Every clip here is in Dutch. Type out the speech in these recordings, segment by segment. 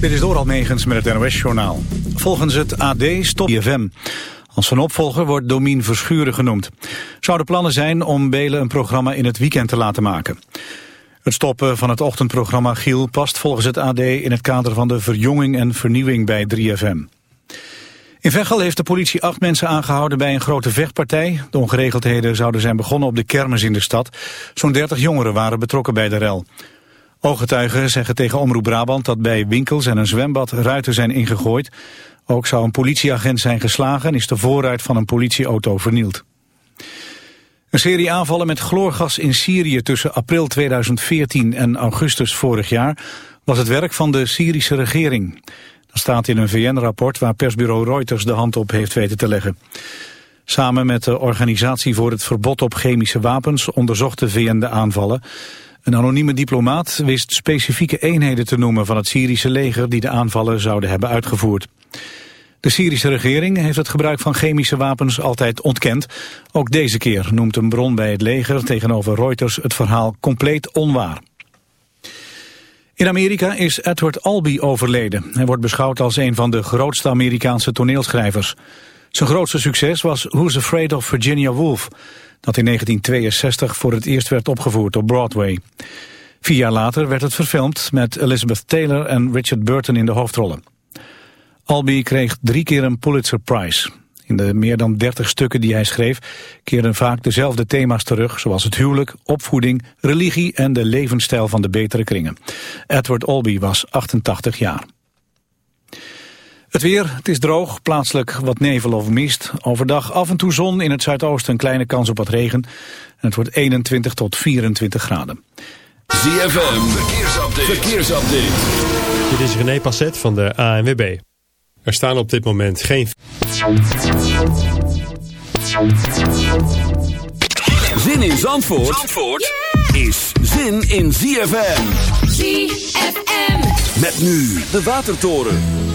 Dit is Doral Megens met het NOS-journaal. Volgens het AD stopt IFM. Als zijn opvolger wordt Domien Verschuren genoemd. Zouden plannen zijn om Belen een programma in het weekend te laten maken. Het stoppen van het ochtendprogramma Giel past volgens het AD... in het kader van de verjonging en vernieuwing bij 3FM. In Veghel heeft de politie acht mensen aangehouden bij een grote vechtpartij. De ongeregeldheden zouden zijn begonnen op de kermis in de stad. Zo'n 30 jongeren waren betrokken bij de rel. Ooggetuigen zeggen tegen Omroep Brabant dat bij winkels en een zwembad ruiten zijn ingegooid. Ook zou een politieagent zijn geslagen en is de voorruit van een politieauto vernield. Een serie aanvallen met chloorgas in Syrië tussen april 2014 en augustus vorig jaar was het werk van de Syrische regering. Dat staat in een VN-rapport waar persbureau Reuters de hand op heeft weten te leggen. Samen met de Organisatie voor het Verbod op Chemische Wapens onderzocht de VN de aanvallen. Een anonieme diplomaat wist specifieke eenheden te noemen van het Syrische leger die de aanvallen zouden hebben uitgevoerd. De Syrische regering heeft het gebruik van chemische wapens altijd ontkend. Ook deze keer noemt een bron bij het leger tegenover Reuters het verhaal compleet onwaar. In Amerika is Edward Albee overleden. Hij wordt beschouwd als een van de grootste Amerikaanse toneelschrijvers. Zijn grootste succes was Who's Afraid of Virginia Woolf dat in 1962 voor het eerst werd opgevoerd op Broadway. Vier jaar later werd het verfilmd met Elizabeth Taylor en Richard Burton in de hoofdrollen. Albee kreeg drie keer een Pulitzer Prize. In de meer dan 30 stukken die hij schreef keerden vaak dezelfde thema's terug... zoals het huwelijk, opvoeding, religie en de levensstijl van de betere kringen. Edward Albee was 88 jaar. Het weer, het is droog, plaatselijk wat nevel of mist. Overdag af en toe zon, in het zuidoosten een kleine kans op wat regen. En het wordt 21 tot 24 graden. ZFM, verkeersupdate. verkeersupdate. Dit is René Passet van de ANWB. Er staan op dit moment geen... Zin in Zandvoort, Zandvoort is zin in ZFM. ZFM. Met nu de Watertoren.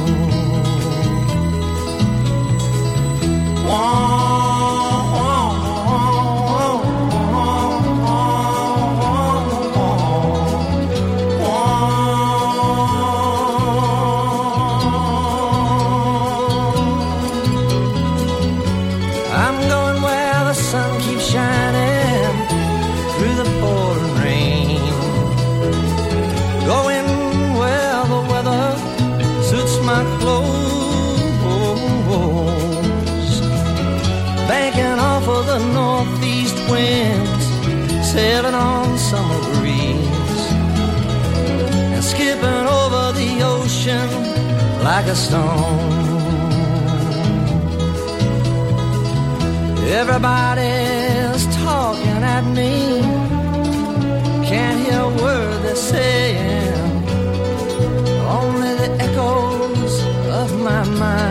want. Like a stone. Everybody's talking at me. Can't hear a word they're saying. Only the echoes of my mind.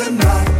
and night.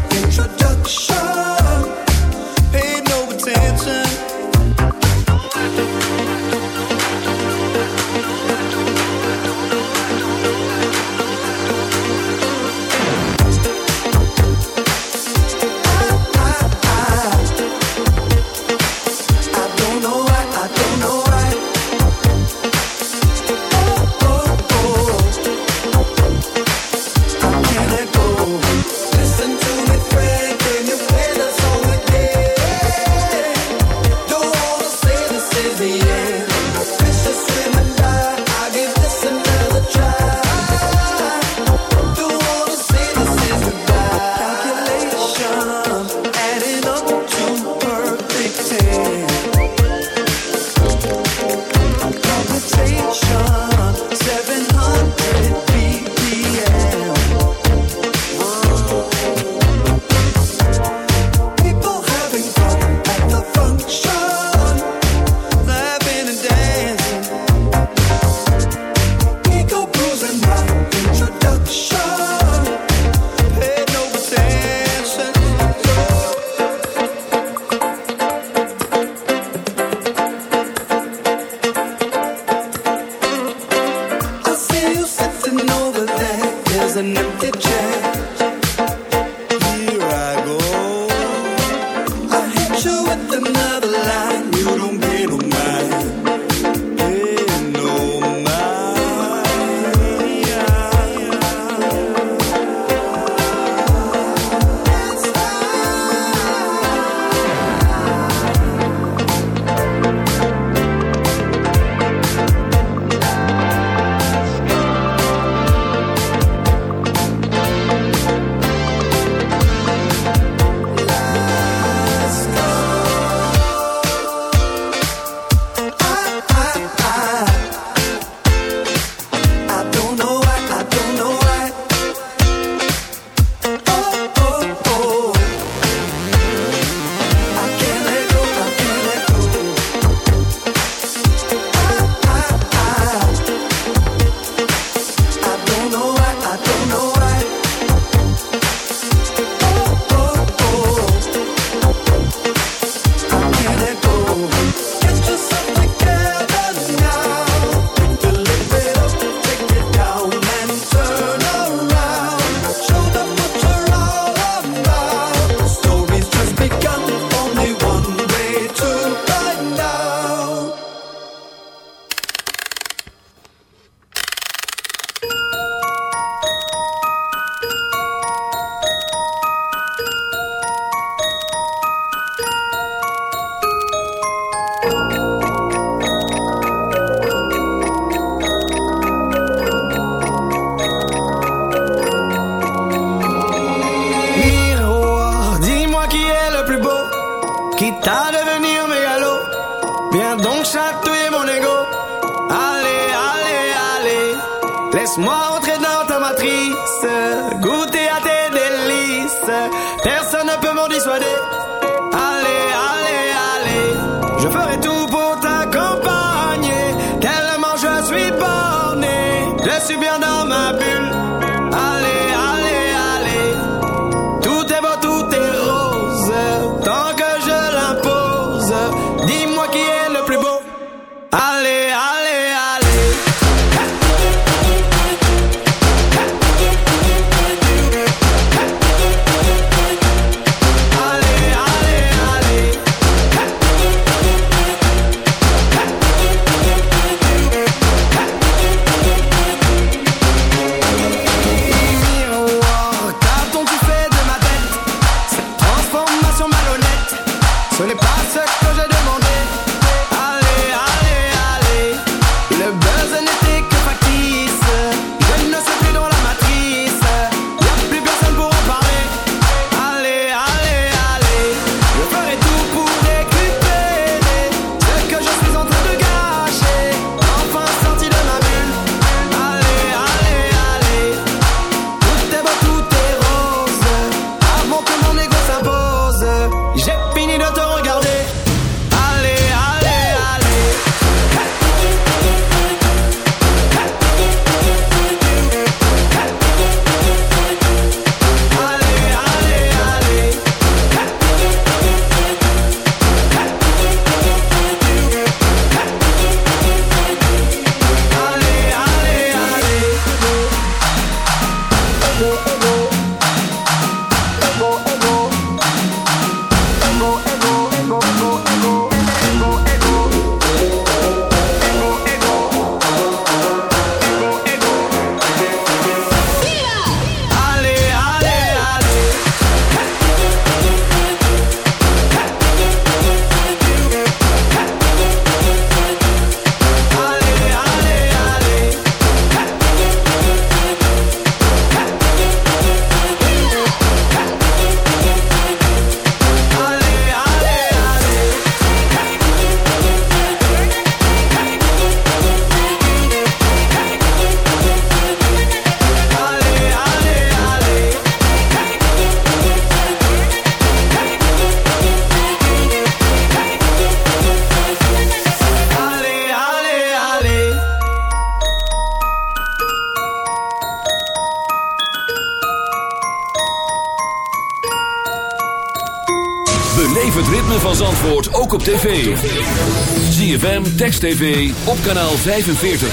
Text TV, op kanaal 45.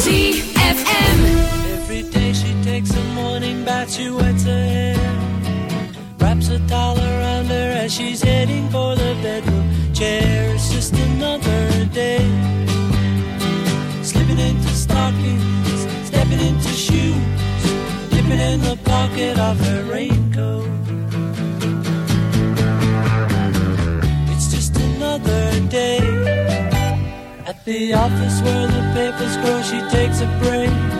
ZFM. Every day she takes a morning infatuates her hair. Wraps a towel around her as she's heading for the bedroom chair. It's just another day. Slipping into stockings, stepping into shoes, dipping in the pocket of her raincoat. The office where the papers grow, she takes a break.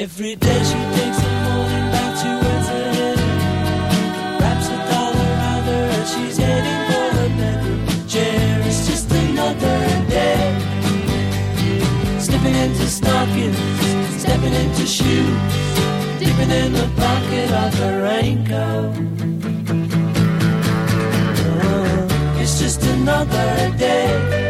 Every day she takes a morning bath, she wears wraps a towel around her, and she's heading for her bedroom chair. It's just another day. Slipping into stockings, stepping into shoes, dipping in the pocket of her raincoat. Oh, it's just another day.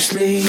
strangely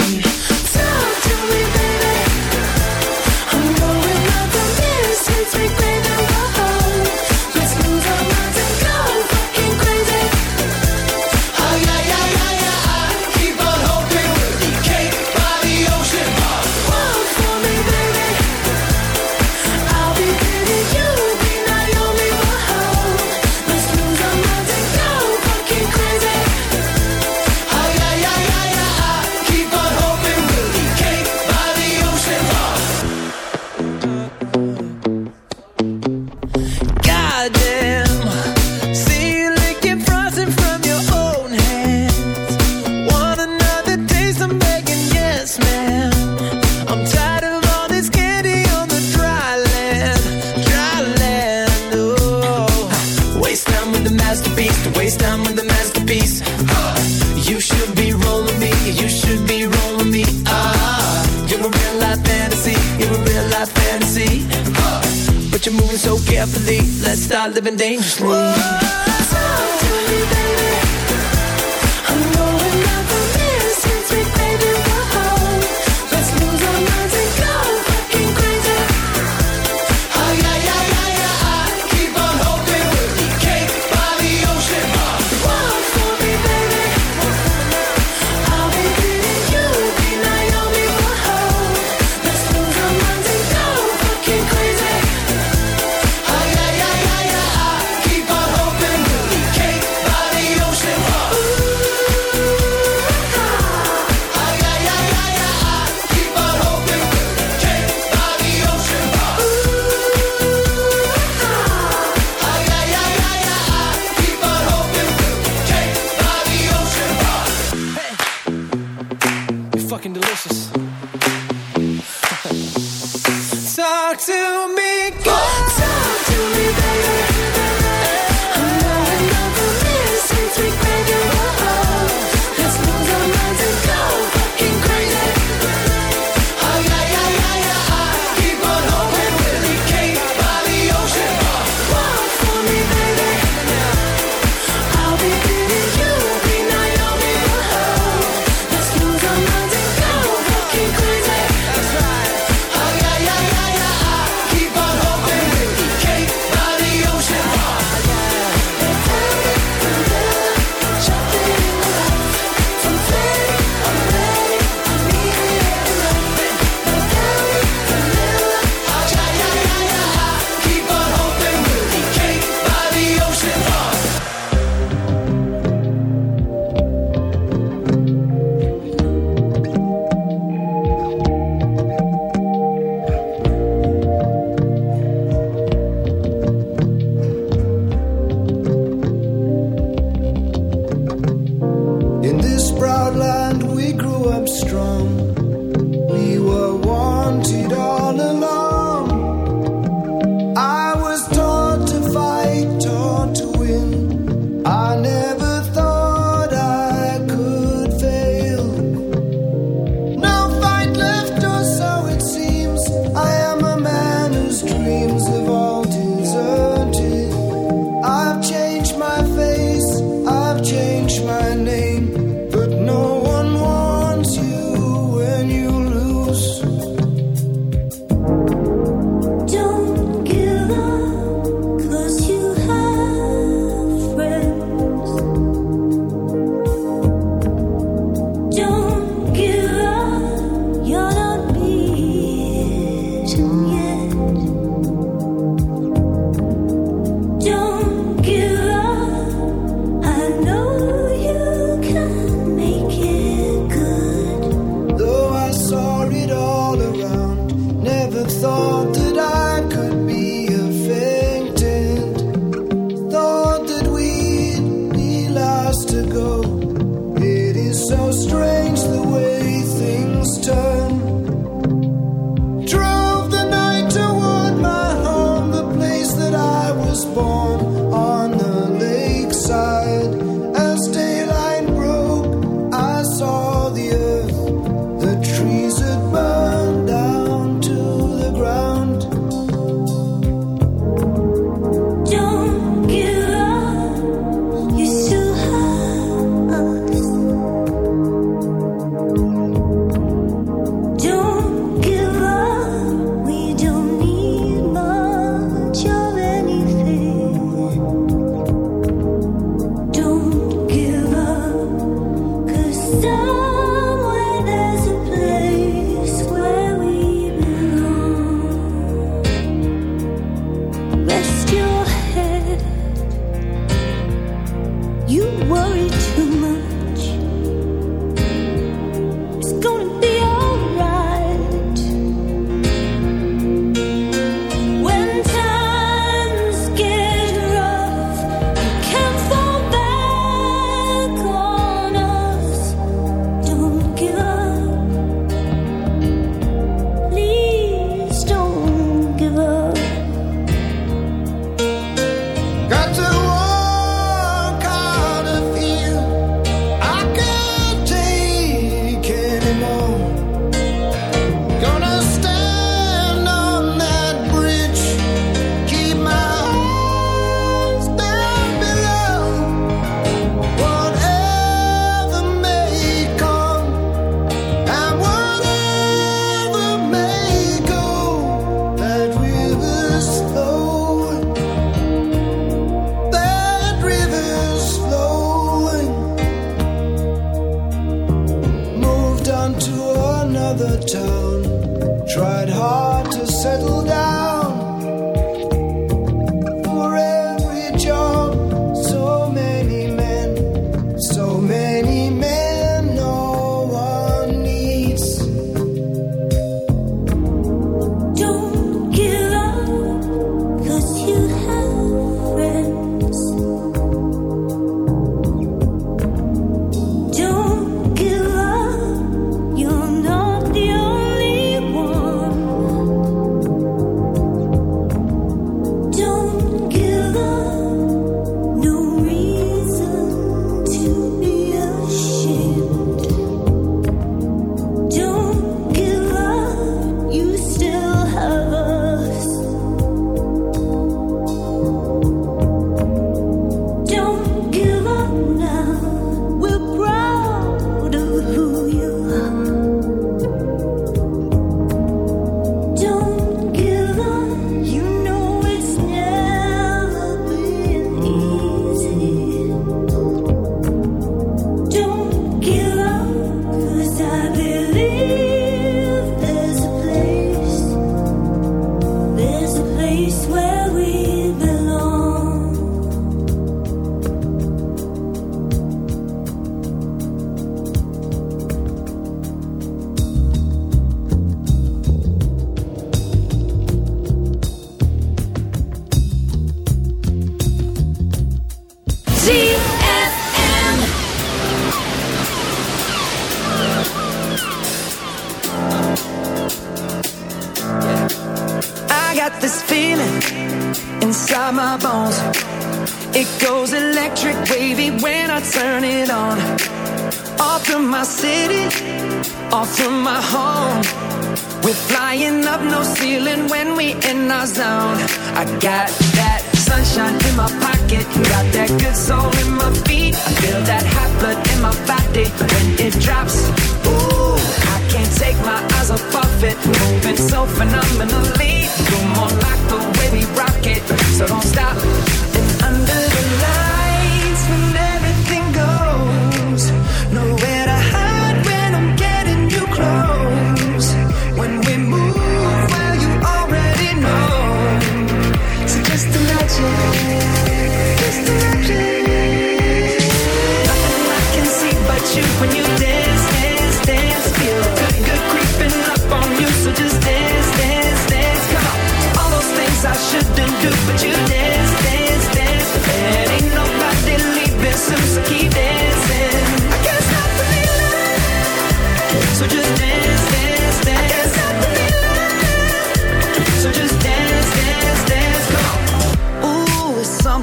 got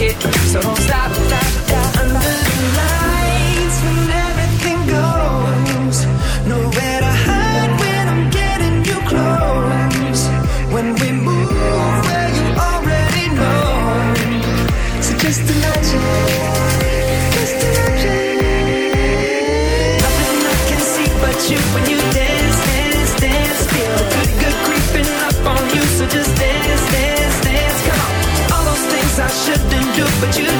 so don't stop. Under the lights when everything goes, nowhere to hide when I'm getting you close. When we move where you already know, so just to know. but you